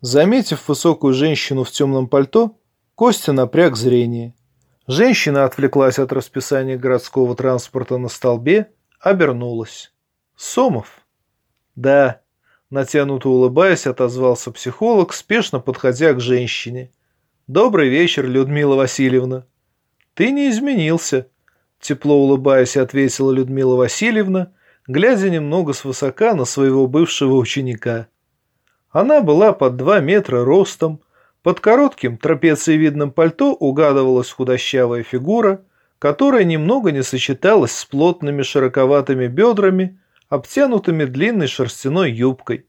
Заметив высокую женщину в темном пальто, Костя напряг зрение. Женщина отвлеклась от расписания городского транспорта на столбе, обернулась. «Сомов?» «Да», — натянуто улыбаясь, отозвался психолог, спешно подходя к женщине. «Добрый вечер, Людмила Васильевна». «Ты не изменился», — тепло улыбаясь, ответила Людмила Васильевна, глядя немного свысока на своего бывшего ученика. Она была под два метра ростом, под коротким трапециевидным пальто угадывалась худощавая фигура, которая немного не сочеталась с плотными широковатыми бедрами, обтянутыми длинной шерстяной юбкой.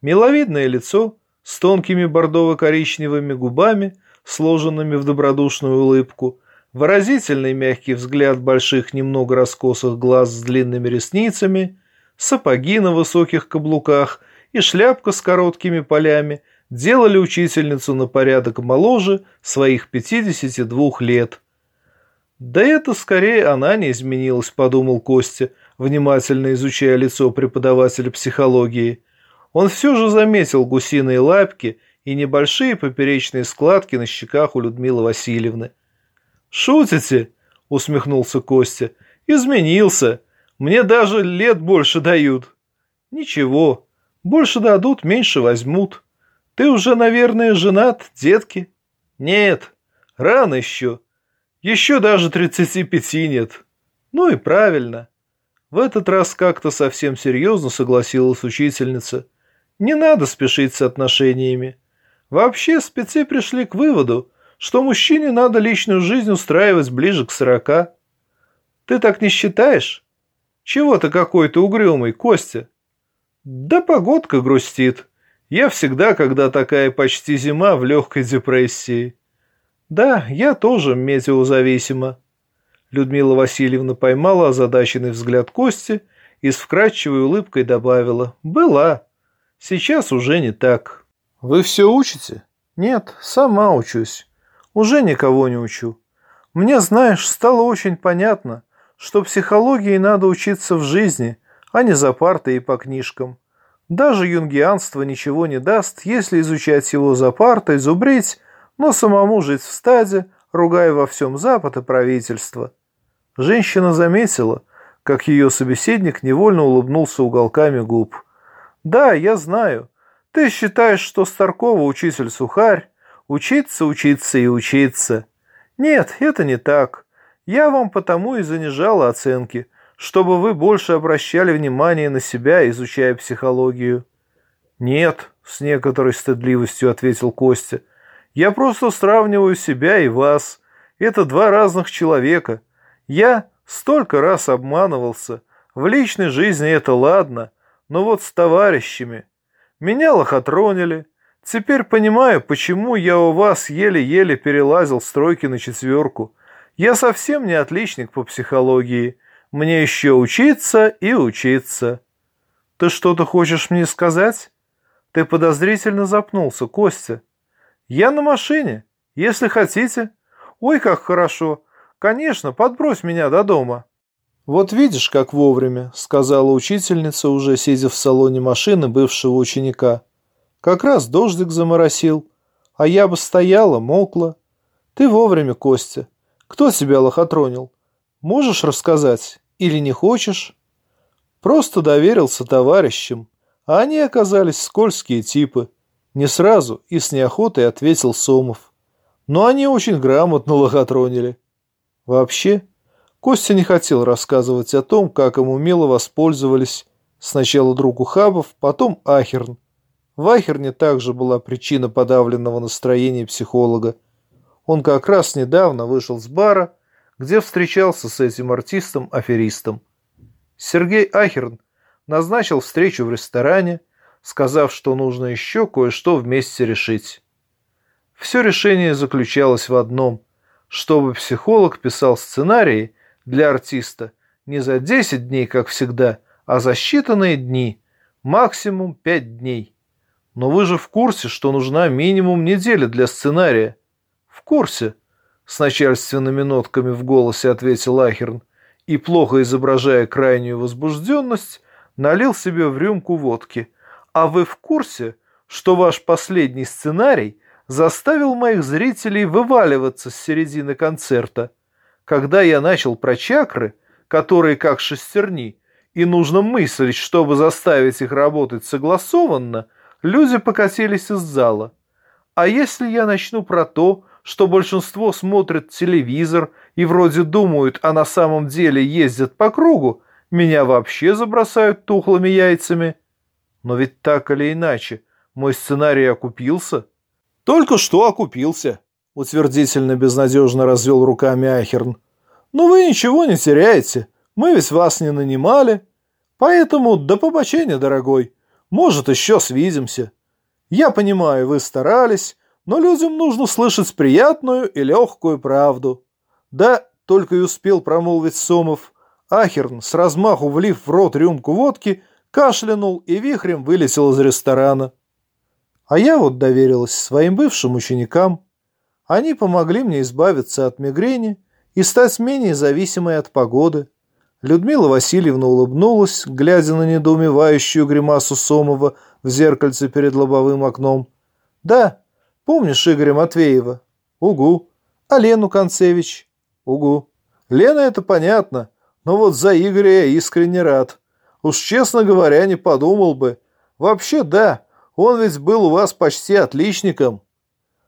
Миловидное лицо с тонкими бордово-коричневыми губами, сложенными в добродушную улыбку, выразительный мягкий взгляд больших немного раскосых глаз с длинными ресницами, сапоги на высоких каблуках – и шляпка с короткими полями делали учительницу на порядок моложе своих 52 лет. Да это скорее она не изменилась, подумал Костя, внимательно изучая лицо преподавателя психологии. Он все же заметил гусиные лапки и небольшие поперечные складки на щеках у Людмилы Васильевны. «Шутите?» — усмехнулся Костя. «Изменился. Мне даже лет больше дают». «Ничего, больше дадут, меньше возьмут. Ты уже, наверное, женат, детки? Нет, рано еще. Еще даже тридцати пяти нет. Ну и правильно. В этот раз как-то совсем серьезно согласилась учительница. Не надо спешить с отношениями. Вообще спецы пришли к выводу, что мужчине надо личную жизнь устраивать ближе к сорока. Ты так не считаешь? Чего ты какой-то угрюмый, Костя? Да погодка грустит. Я всегда, когда такая почти зима, в легкой депрессии. Да, я тоже метеозависима. Людмила Васильевна поймала озадаченный взгляд Кости и с вкрадчивой улыбкой добавила. Была. Сейчас уже не так. Вы все учите? Нет, сама учусь. Уже никого не учу. Мне, знаешь, стало очень понятно, что психологии надо учиться в жизни, а не за партой и по книжкам. Даже юнгианство ничего не даст, если изучать его за партой, зубрить, но самому жить в стаде, ругая во всем Запад и правительство. Женщина заметила, как ее собеседник невольно улыбнулся уголками губ. «Да, я знаю. Ты считаешь, что Старкова учитель сухарь? Учиться, учиться и учиться. Нет, это не так. Я вам потому и занижала оценки, чтобы вы больше обращали внимание на себя, изучая психологию. Нет, с некоторой стыдливостью ответил Костя. Я просто сравниваю себя и вас. Это два разных человека. Я столько раз обманывался. В личной жизни это ладно, но вот с товарищами. Меня лохотронили. Теперь понимаю, почему я у вас еле-еле перелазил стройки на четверку. Я совсем не отличник по психологии. Мне еще учиться и учиться. Ты что-то хочешь мне сказать? Ты подозрительно запнулся, Костя. Я на машине, если хотите. Ой, как хорошо. Конечно, подбрось меня до дома. Вот видишь, как вовремя, сказала учительница, уже сидя в салоне машины бывшего ученика. Как раз дождик заморосил, а я бы стояла, мокла. Ты вовремя, Костя. Кто тебя лохотронил? Можешь рассказать? Или не хочешь? Просто доверился товарищам, а они оказались скользкие типы. Не сразу и с неохотой ответил Сомов. Но они очень грамотно лохотронили. Вообще, Костя не хотел рассказывать о том, как им умело воспользовались сначала друг Ухабов, потом Ахерн. В Ахерне также была причина подавленного настроения психолога. Он как раз недавно вышел с бара, где встречался с этим артистом-аферистом. Сергей Ахерн назначил встречу в ресторане, сказав, что нужно еще кое-что вместе решить. Все решение заключалось в одном – чтобы психолог писал сценарии для артиста не за 10 дней, как всегда, а за считанные дни, максимум 5 дней. Но вы же в курсе, что нужна минимум неделя для сценария. В курсе – с начальственными нотками в голосе ответил Ахерн и, плохо изображая крайнюю возбужденность, налил себе в рюмку водки. «А вы в курсе, что ваш последний сценарий заставил моих зрителей вываливаться с середины концерта. Когда я начал про чакры, которые как шестерни, и нужно мыслить, чтобы заставить их работать согласованно, люди покатились из зала. А если я начну про то, что большинство смотрят телевизор и вроде думают, а на самом деле ездят по кругу, меня вообще забросают тухлыми яйцами. Но ведь так или иначе, мой сценарий окупился. Только что окупился, утвердительно безнадежно развел руками Ахерн. Но вы ничего не теряете. Мы ведь вас не нанимали. Поэтому до побочения, дорогой. Может, еще свидимся. Я понимаю, вы старались, но людям нужно слышать приятную и легкую правду. Да, только и успел промолвить Сомов. Ахерн, с размаху влив в рот рюмку водки, кашлянул и вихрем вылетел из ресторана. А я вот доверилась своим бывшим ученикам. Они помогли мне избавиться от мигрени и стать менее зависимой от погоды. Людмила Васильевна улыбнулась, глядя на недоумевающую гримасу Сомова в зеркальце перед лобовым окном. «Да, помнишь Игоря Матвеева?» «Угу». «А Лену Концевич?» «Угу». «Лена, это понятно, но вот за Игоря я искренне рад. Уж честно говоря, не подумал бы. Вообще, да, он ведь был у вас почти отличником».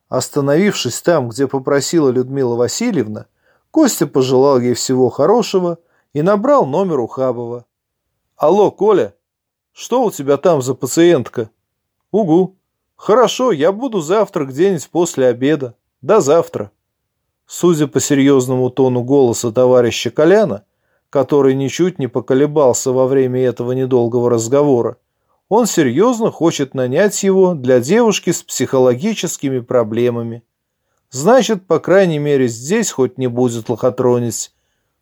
Остановившись там, где попросила Людмила Васильевна, Костя пожелал ей всего хорошего и набрал номер у Хабова. «Алло, Коля, что у тебя там за пациентка?» «Угу. Хорошо, я буду завтра где-нибудь после обеда. До завтра». Судя по серьезному тону голоса товарища Коляна, который ничуть не поколебался во время этого недолгого разговора, он серьезно хочет нанять его для девушки с психологическими проблемами. Значит, по крайней мере, здесь хоть не будет лохотронить.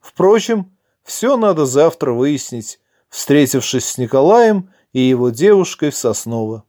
Впрочем, все надо завтра выяснить, встретившись с Николаем и его девушкой в Сосново.